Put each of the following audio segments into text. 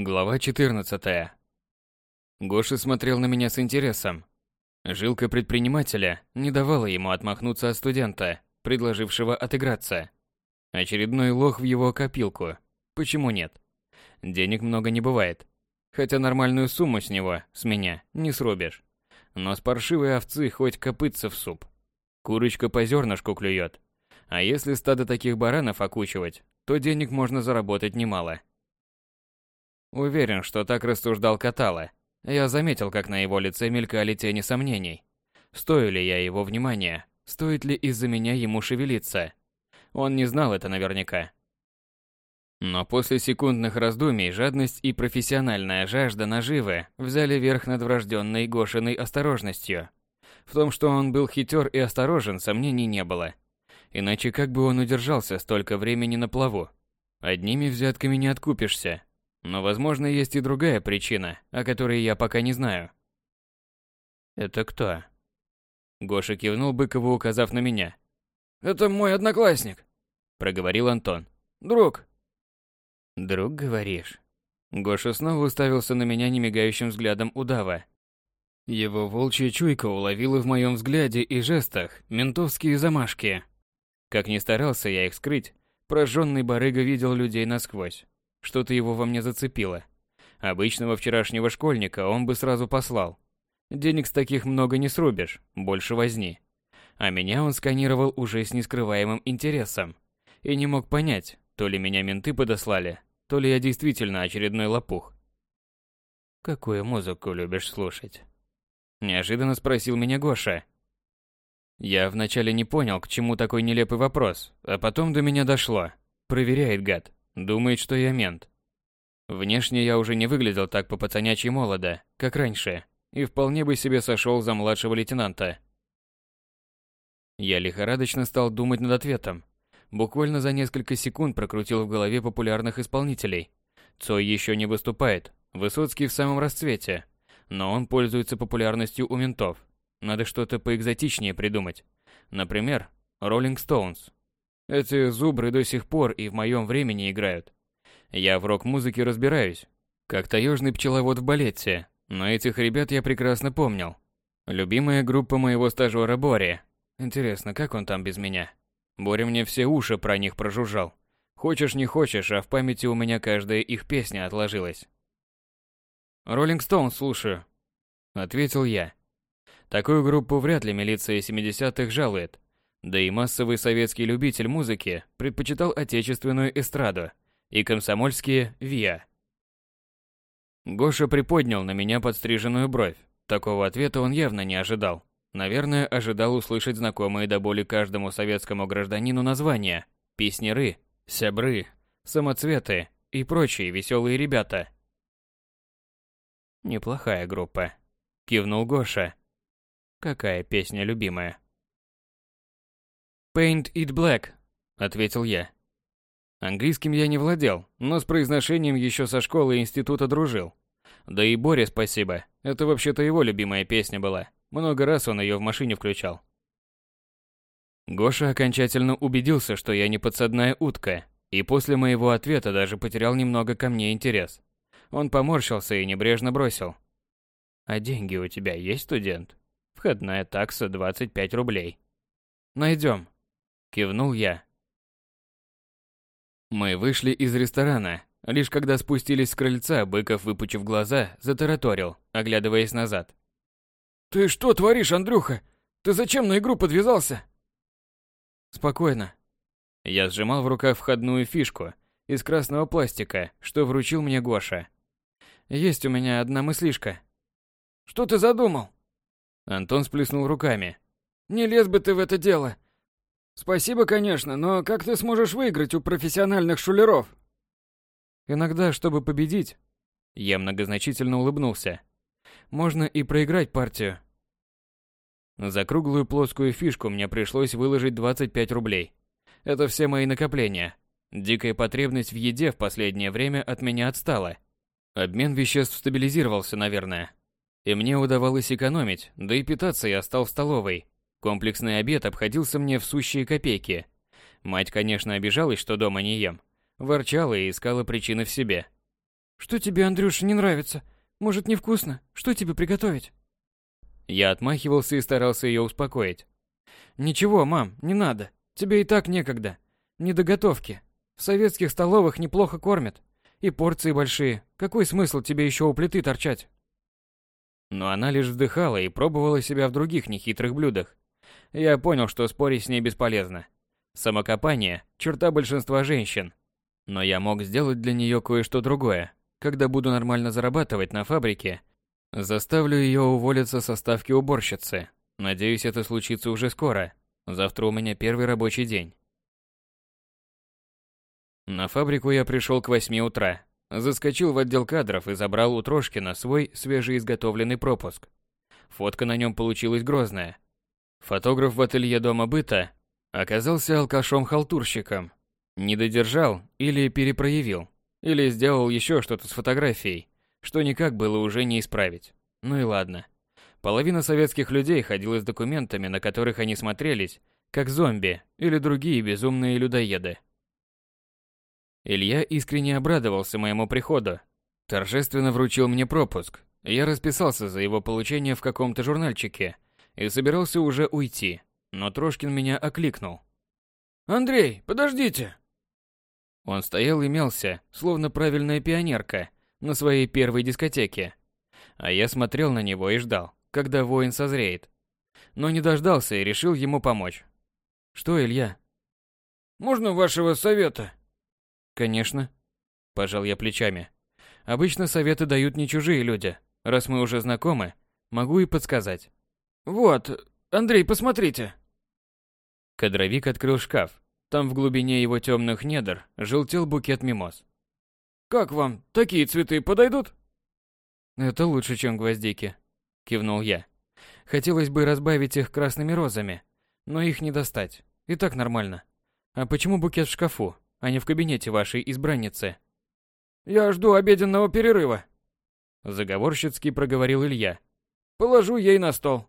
Глава 14. Гоша смотрел на меня с интересом. Жилка предпринимателя не давала ему отмахнуться от студента, предложившего отыграться. Очередной лох в его копилку. Почему нет? Денег много не бывает. Хотя нормальную сумму с него, с меня, не срубишь. Но с паршивой овцы хоть копытца в суп. Курочка по зернышку клюет. А если стадо таких баранов окучивать, то денег можно заработать немало. Уверен, что так рассуждал Катала. Я заметил, как на его лице мелькали тени сомнений. Стою ли я его внимания? Стоит ли из-за меня ему шевелиться? Он не знал это наверняка. Но после секундных раздумий жадность и профессиональная жажда наживы взяли верх над врожденной Гошиной осторожностью. В том, что он был хитер и осторожен, сомнений не было. Иначе как бы он удержался столько времени на плаву? Одними взятками не откупишься, но, возможно, есть и другая причина, о которой я пока не знаю. «Это кто?» Гоша кивнул Быкову, указав на меня. «Это мой одноклассник», — проговорил Антон. «Друг». «Друг, говоришь?» Гоша снова уставился на меня немигающим взглядом удава. Его волчья чуйка уловила в моем взгляде и жестах ментовские замашки. Как ни старался я их скрыть, прожженный барыга видел людей насквозь. Что-то его во мне зацепило. Обычного вчерашнего школьника он бы сразу послал. Денег с таких много не срубишь, больше возни. А меня он сканировал уже с нескрываемым интересом. И не мог понять, то ли меня менты подослали, то ли я действительно очередной лопух. «Какую музыку любишь слушать?» Неожиданно спросил меня Гоша. Я вначале не понял, к чему такой нелепый вопрос, а потом до меня дошло. Проверяет гад. Думает, что я мент. Внешне я уже не выглядел так по-пацанячьи молодо, как раньше, и вполне бы себе сошел за младшего лейтенанта. Я лихорадочно стал думать над ответом. Буквально за несколько секунд прокрутил в голове популярных исполнителей. Цой еще не выступает, Высоцкий в самом расцвете, но он пользуется популярностью у ментов. Надо что-то поэкзотичнее придумать. Например, Роллинг Стоунс. Эти зубры до сих пор и в моем времени играют. Я в рок-музыке разбираюсь, как таежный пчеловод в балете, но этих ребят я прекрасно помнил. Любимая группа моего стажера Бори. Интересно, как он там без меня? Боря мне все уши про них прожужжал. Хочешь не хочешь, а в памяти у меня каждая их песня отложилась. «Роллинг Стоун слушаю», — ответил я. Такую группу вряд ли милиция 70-х жалует. Да и массовый советский любитель музыки предпочитал отечественную эстраду и комсомольские «Виа». Гоша приподнял на меня подстриженную бровь. Такого ответа он явно не ожидал. Наверное, ожидал услышать знакомые до боли каждому советскому гражданину названия «Песнеры», «Сябры», «Самоцветы» и прочие веселые ребята. «Неплохая группа», — кивнул Гоша. «Какая песня любимая?» «Paint it black», — ответил я. Английским я не владел, но с произношением еще со школы и института дружил. Да и Боре спасибо, это вообще-то его любимая песня была. Много раз он ее в машине включал. Гоша окончательно убедился, что я не подсадная утка, и после моего ответа даже потерял немного ко мне интерес. Он поморщился и небрежно бросил. «А деньги у тебя есть, студент? Входная такса 25 рублей». «Найдем», Кивнул я. Мы вышли из ресторана. Лишь когда спустились с крыльца, Быков, выпучив глаза, затараторил, оглядываясь назад. «Ты что творишь, Андрюха? Ты зачем на игру подвязался?» «Спокойно». Я сжимал в руках входную фишку из красного пластика, что вручил мне Гоша. «Есть у меня одна мыслишка». «Что ты задумал?» Антон сплеснул руками. «Не лез бы ты в это дело. Спасибо, конечно, но как ты сможешь выиграть у профессиональных шулеров? Иногда, чтобы победить, я многозначительно улыбнулся. Можно и проиграть партию. За круглую плоскую фишку мне пришлось выложить 25 рублей. Это все мои накопления. Дикая потребность в еде в последнее время от меня отстала. Обмен веществ стабилизировался, наверное. И мне удавалось экономить, да и питаться я стал в столовой, Комплексный обед обходился мне в сущие копейки. Мать, конечно, обижалась, что дома не ем. Ворчала и искала причины в себе. Что тебе, Андрюша, не нравится? Может, невкусно? Что тебе приготовить? Я отмахивался и старался ее успокоить. Ничего, мам, не надо. Тебе и так некогда. Не до готовки. В советских столовых неплохо кормят. И порции большие. Какой смысл тебе еще у плиты торчать? Но она лишь вздыхала и пробовала себя в других нехитрых блюдах. Я понял, что спорить с ней бесполезно. Самокопание – черта большинства женщин. Но я мог сделать для нее кое-что другое. Когда буду нормально зарабатывать на фабрике, заставлю ее уволиться со ставки уборщицы. Надеюсь, это случится уже скоро. Завтра у меня первый рабочий день. На фабрику я пришел к 8 утра. Заскочил в отдел кадров и забрал у Трошкина свой свежеизготовленный пропуск. Фотка на нем получилась грозная. Фотограф в ателье дома быта оказался алкашом-халтурщиком. Не додержал или перепроявил, или сделал еще что-то с фотографией, что никак было уже не исправить. Ну и ладно. Половина советских людей ходила с документами, на которых они смотрелись, как зомби или другие безумные людоеды. Илья искренне обрадовался моему приходу. Торжественно вручил мне пропуск. Я расписался за его получение в каком-то журнальчике и собирался уже уйти, но Трошкин меня окликнул. «Андрей, подождите!» Он стоял и мялся, словно правильная пионерка, на своей первой дискотеке. А я смотрел на него и ждал, когда воин созреет. Но не дождался и решил ему помочь. «Что, Илья?» «Можно вашего совета?» Конечно. Пожал я плечами. Обычно советы дают не чужие люди. Раз мы уже знакомы, могу и подсказать. Вот, Андрей, посмотрите. Кадровик открыл шкаф. Там в глубине его темных недр желтел букет мимоз. Как вам, такие цветы подойдут? Это лучше, чем гвоздики, кивнул я. Хотелось бы разбавить их красными розами, но их не достать. И так нормально. А почему букет в шкафу? а не в кабинете вашей избранницы. Я жду обеденного перерыва. Заговорщицки проговорил Илья. Положу ей на стол.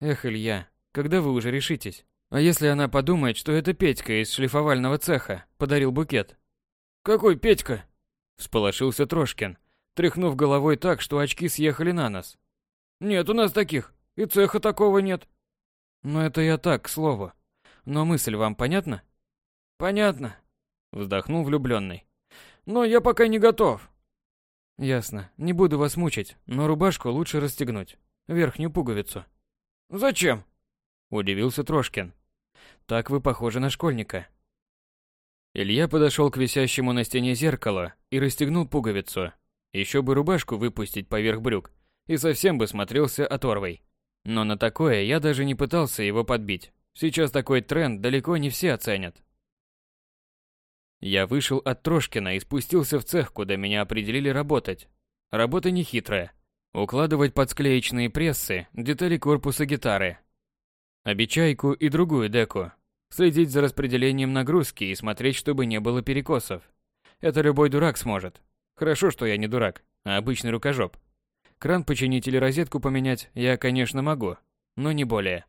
Эх, Илья, когда вы уже решитесь? А если она подумает, что это Петька из шлифовального цеха подарил букет? Какой Петька? Всполошился Трошкин, тряхнув головой так, что очки съехали на нос. Нет у нас таких, и цеха такого нет. Но это я так, к слову. Но мысль вам понятна? Понятно. Вздохнул влюбленный. Но я пока не готов. Ясно. Не буду вас мучить, но рубашку лучше расстегнуть. Верхнюю пуговицу. Зачем? Удивился Трошкин. Так вы похожи на школьника. Илья подошел к висящему на стене зеркалу и расстегнул пуговицу. Еще бы рубашку выпустить поверх брюк, и совсем бы смотрелся оторвой. Но на такое я даже не пытался его подбить. Сейчас такой тренд далеко не все оценят. Я вышел от Трошкина и спустился в цех, куда меня определили работать. Работа нехитрая. Укладывать под склеечные прессы детали корпуса гитары, обечайку и другую деку. Следить за распределением нагрузки и смотреть, чтобы не было перекосов. Это любой дурак сможет. Хорошо, что я не дурак, а обычный рукожоп. Кран починить или розетку поменять я, конечно, могу, но не более.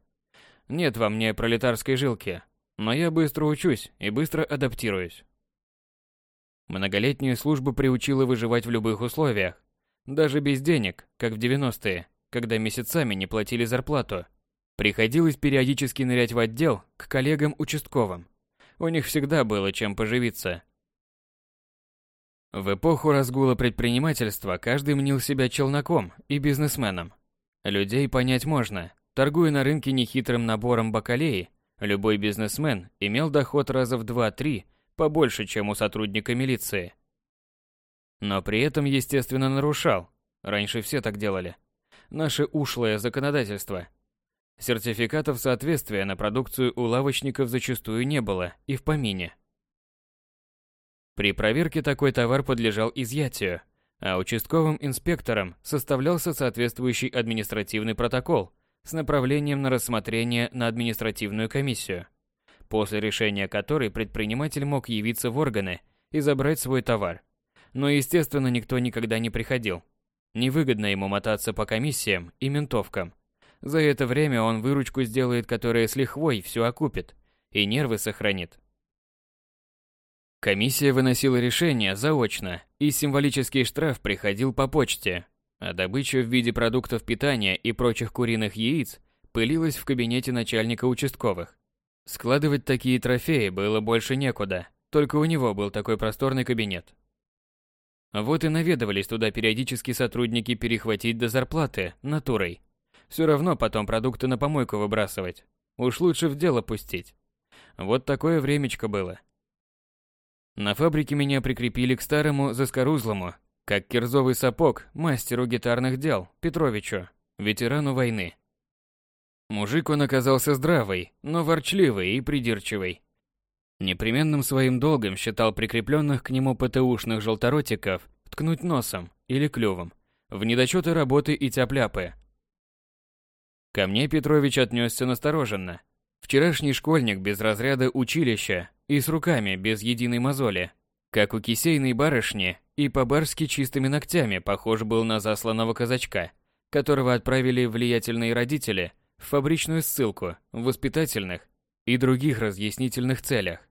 Нет во мне пролетарской жилки, но я быстро учусь и быстро адаптируюсь. Многолетняя служба приучила выживать в любых условиях. Даже без денег, как в 90-е, когда месяцами не платили зарплату. Приходилось периодически нырять в отдел к коллегам-участковым. У них всегда было чем поживиться. В эпоху разгула предпринимательства каждый мнил себя челноком и бизнесменом. Людей понять можно. Торгуя на рынке нехитрым набором бакалеи, любой бизнесмен имел доход раза в 2-3 побольше, чем у сотрудника милиции. Но при этом, естественно, нарушал. Раньше все так делали. Наше ушлое законодательство. Сертификатов соответствия на продукцию у лавочников зачастую не было и в помине. При проверке такой товар подлежал изъятию, а участковым инспектором составлялся соответствующий административный протокол с направлением на рассмотрение на административную комиссию после решения которой предприниматель мог явиться в органы и забрать свой товар. Но, естественно, никто никогда не приходил. Невыгодно ему мотаться по комиссиям и ментовкам. За это время он выручку сделает, которая с лихвой все окупит, и нервы сохранит. Комиссия выносила решение заочно, и символический штраф приходил по почте, а добыча в виде продуктов питания и прочих куриных яиц пылилась в кабинете начальника участковых. Складывать такие трофеи было больше некуда, только у него был такой просторный кабинет. Вот и наведывались туда периодически сотрудники перехватить до зарплаты натурой. Все равно потом продукты на помойку выбрасывать. Уж лучше в дело пустить. Вот такое времечко было. На фабрике меня прикрепили к старому заскорузлому, как кирзовый сапог, мастеру гитарных дел, Петровичу, ветерану войны. Мужик он оказался здравый, но ворчливый и придирчивый. Непременным своим долгом считал прикрепленных к нему ПТУшных желторотиков ткнуть носом или клювом в недочеты работы и тяпляпы. Ко мне Петрович отнесся настороженно. Вчерашний школьник без разряда училища и с руками без единой мозоли, как у кисейной барышни и по-барски чистыми ногтями похож был на засланного казачка, которого отправили влиятельные родители в фабричную ссылку в воспитательных и других разъяснительных целях.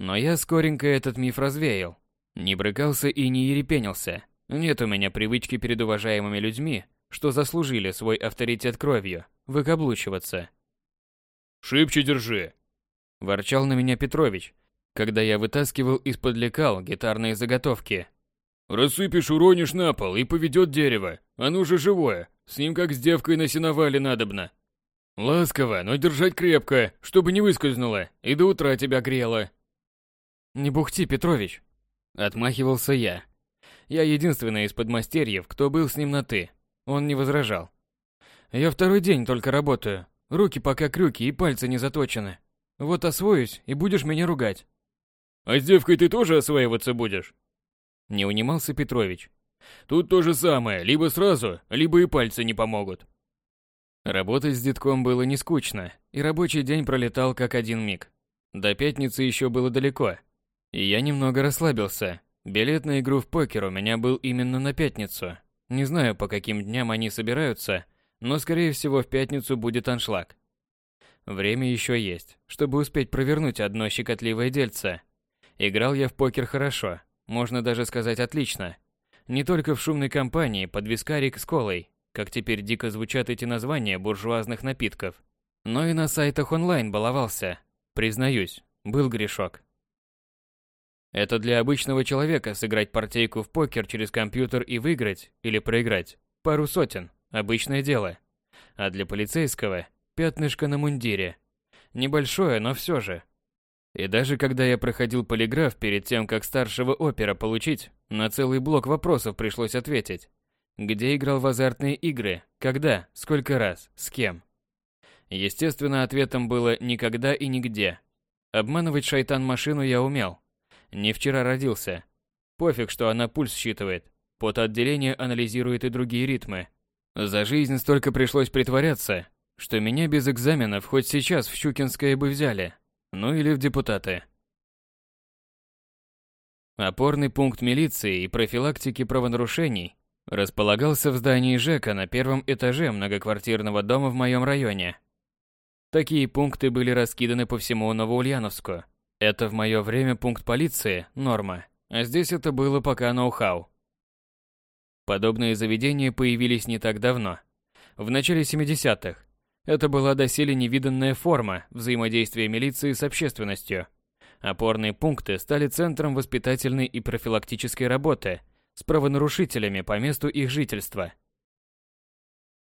Но я скоренько этот миф развеял. Не брыкался и не ерепенился. Нет у меня привычки перед уважаемыми людьми, что заслужили свой авторитет кровью, выкаблучиваться. «Шибче держи!» Ворчал на меня Петрович, когда я вытаскивал из-под лекал гитарные заготовки. «Рассыпешь, уронишь на пол и поведет дерево. Оно же живое, с ним как с девкой на сеновале надобно. Ласково, но держать крепко, чтобы не выскользнуло и до утра тебя грело». «Не бухти, Петрович!» Отмахивался я. Я единственный из подмастерьев, кто был с ним на «ты». Он не возражал. «Я второй день только работаю. Руки пока крюки и пальцы не заточены. Вот освоюсь, и будешь меня ругать». «А с девкой ты тоже осваиваться будешь?» Не унимался Петрович. «Тут то же самое, либо сразу, либо и пальцы не помогут». Работать с детком было не скучно, и рабочий день пролетал как один миг. До пятницы еще было далеко, и я немного расслабился. Билет на игру в покер у меня был именно на пятницу. Не знаю, по каким дням они собираются, но скорее всего в пятницу будет аншлаг. Время еще есть, чтобы успеть провернуть одно щекотливое дельце. Играл я в покер хорошо, можно даже сказать отлично. Не только в шумной компании под вискарик с колой, как теперь дико звучат эти названия буржуазных напитков, но и на сайтах онлайн баловался. Признаюсь, был грешок. Это для обычного человека сыграть партейку в покер через компьютер и выиграть или проиграть пару сотен – обычное дело. А для полицейского – пятнышко на мундире. Небольшое, но все же. И даже когда я проходил полиграф перед тем, как старшего опера получить, на целый блок вопросов пришлось ответить. Где играл в азартные игры, когда, сколько раз, с кем. Естественно, ответом было «никогда и нигде». Обманывать шайтан-машину я умел, не вчера родился. Пофиг, что она пульс считывает. Потоотделение анализирует и другие ритмы. За жизнь столько пришлось притворяться, что меня без экзаменов хоть сейчас в Щукинское бы взяли. Ну или в депутаты. Опорный пункт милиции и профилактики правонарушений располагался в здании ЖЭКа на первом этаже многоквартирного дома в моем районе. Такие пункты были раскиданы по всему Новоульяновску. Это в мое время пункт полиции – норма, а здесь это было пока ноу-хау. Подобные заведения появились не так давно, в начале 70-х. Это была доселе невиданная форма взаимодействия милиции с общественностью. Опорные пункты стали центром воспитательной и профилактической работы с правонарушителями по месту их жительства.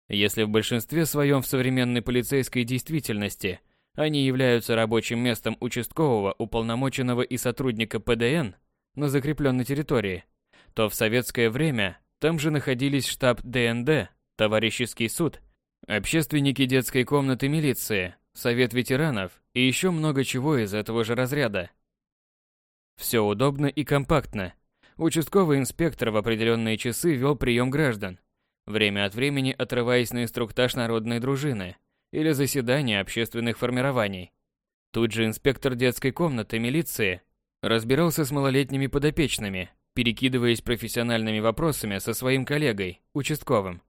Если в большинстве своем в современной полицейской действительности они являются рабочим местом участкового, уполномоченного и сотрудника ПДН на закрепленной территории, то в советское время там же находились штаб ДНД, товарищеский суд, общественники детской комнаты милиции, совет ветеранов и еще много чего из этого же разряда. Все удобно и компактно. Участковый инспектор в определенные часы вел прием граждан, время от времени отрываясь на инструктаж народной дружины – или заседания общественных формирований. Тут же инспектор детской комнаты милиции разбирался с малолетними подопечными, перекидываясь профессиональными вопросами со своим коллегой, участковым.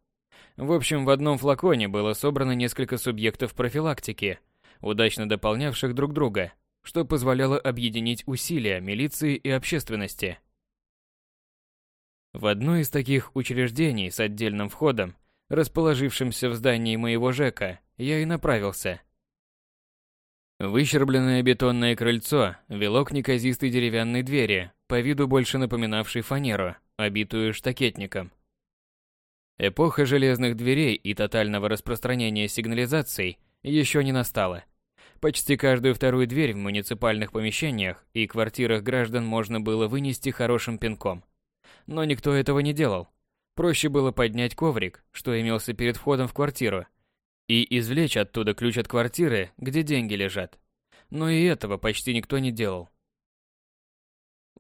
В общем, в одном флаконе было собрано несколько субъектов профилактики, удачно дополнявших друг друга. что позволяло объединить усилия милиции и общественности. В одно из таких учреждений с отдельным входом, расположившимся в здании моего ЖЭКа, я и направился. Выщербленное бетонное крыльцо вело к неказистой деревянной двери, по виду больше напоминавшей фанеру, обитую штакетником. Эпоха железных дверей и тотального распространения сигнализаций еще не настала. Почти каждую вторую дверь в муниципальных помещениях и квартирах граждан можно было вынести хорошим пинком. Но никто этого не делал. Проще было поднять коврик, что имелся перед входом в квартиру, и извлечь оттуда ключ от квартиры, где деньги лежат. Но и этого почти никто не делал.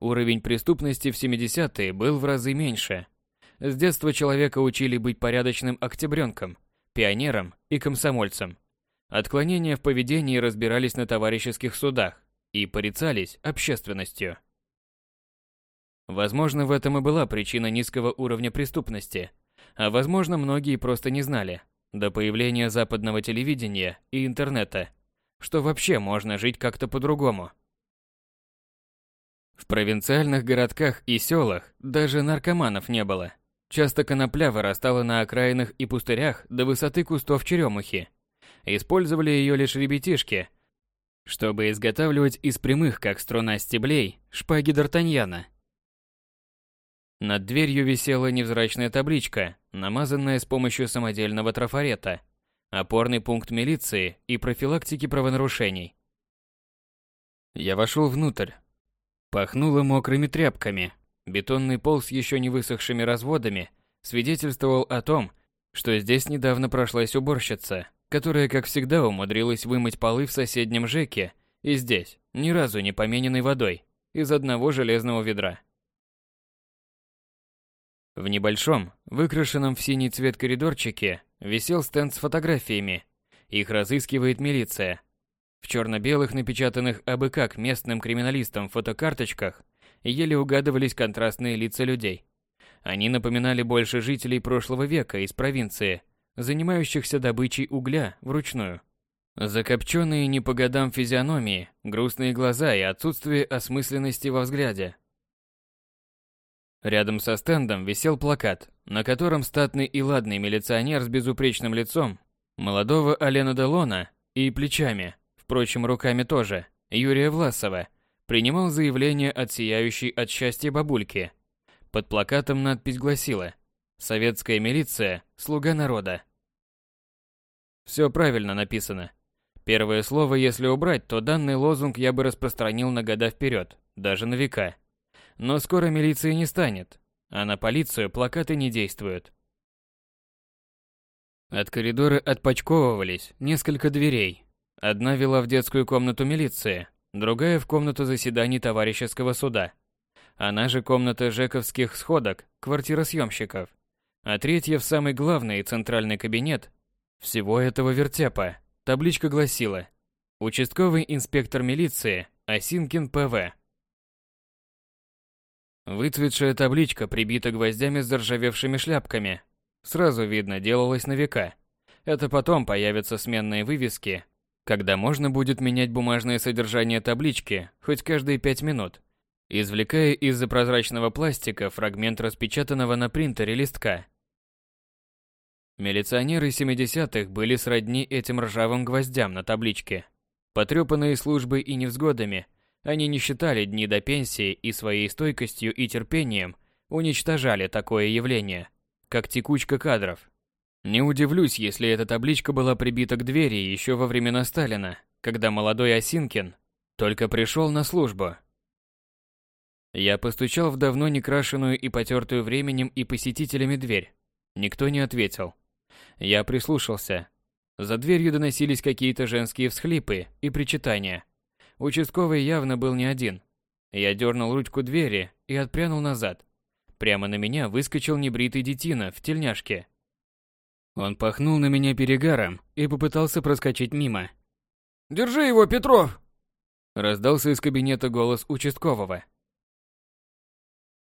Уровень преступности в 70-е был в разы меньше. С детства человека учили быть порядочным октябренком, пионером и комсомольцем. Отклонения в поведении разбирались на товарищеских судах и порицались общественностью. Возможно, в этом и была причина низкого уровня преступности, а возможно, многие просто не знали, до появления западного телевидения и интернета, что вообще можно жить как-то по-другому. В провинциальных городках и селах даже наркоманов не было. Часто конопля вырастала на окраинах и пустырях до высоты кустов черемухи, Использовали ее лишь ребятишки, чтобы изготавливать из прямых, как струна стеблей, шпаги Д'Артаньяна. Над дверью висела невзрачная табличка, намазанная с помощью самодельного трафарета. Опорный пункт милиции и профилактики правонарушений. Я вошел внутрь. Пахнуло мокрыми тряпками. Бетонный пол с еще не высохшими разводами свидетельствовал о том, что здесь недавно прошлась уборщица, которая, как всегда, умудрилась вымыть полы в соседнем ЖЭКе и здесь, ни разу не помененной водой, из одного железного ведра. В небольшом, выкрашенном в синий цвет коридорчике висел стенд с фотографиями. Их разыскивает милиция. В черно-белых напечатанных абы как местным криминалистам фотокарточках еле угадывались контрастные лица людей. Они напоминали больше жителей прошлого века из провинции, занимающихся добычей угля вручную. Закопченные не по годам физиономии, грустные глаза и отсутствие осмысленности во взгляде. Рядом со стендом висел плакат, на котором статный и ладный милиционер с безупречным лицом, молодого Алена Делона и плечами, впрочем, руками тоже, Юрия Власова, принимал заявление от сияющей от счастья бабульки. Под плакатом надпись гласила «Советская милиция – слуга народа». Все правильно написано. Первое слово, если убрать, то данный лозунг я бы распространил на года вперед, даже на века. Но скоро милиции не станет, а на полицию плакаты не действуют. От коридора отпочковывались несколько дверей. Одна вела в детскую комнату милиции, другая в комнату заседаний товарищеского суда. Она же комната жековских сходок, квартира съемщиков. А третья в самый главный и центральный кабинет всего этого вертепа табличка гласила «Участковый инспектор милиции Осинкин П.В.» Выцветшая табличка прибита гвоздями с заржавевшими шляпками. Сразу видно, делалось на века. Это потом появятся сменные вывески, когда можно будет менять бумажное содержание таблички хоть каждые пять минут, извлекая из-за прозрачного пластика фрагмент распечатанного на принтере листка – Милиционеры 70-х были сродни этим ржавым гвоздям на табличке. Потрепанные службой и невзгодами, они не считали дни до пенсии и своей стойкостью и терпением уничтожали такое явление, как текучка кадров. Не удивлюсь, если эта табличка была прибита к двери еще во времена Сталина, когда молодой Осинкин только пришел на службу. Я постучал в давно не крашеную и потертую временем и посетителями дверь. Никто не ответил. Я прислушался. За дверью доносились какие-то женские всхлипы и причитания. Участковый явно был не один. Я дернул ручку двери и отпрянул назад. Прямо на меня выскочил небритый детина в тельняшке. Он пахнул на меня перегаром и попытался проскочить мимо. «Держи его, Петров!» Раздался из кабинета голос участкового.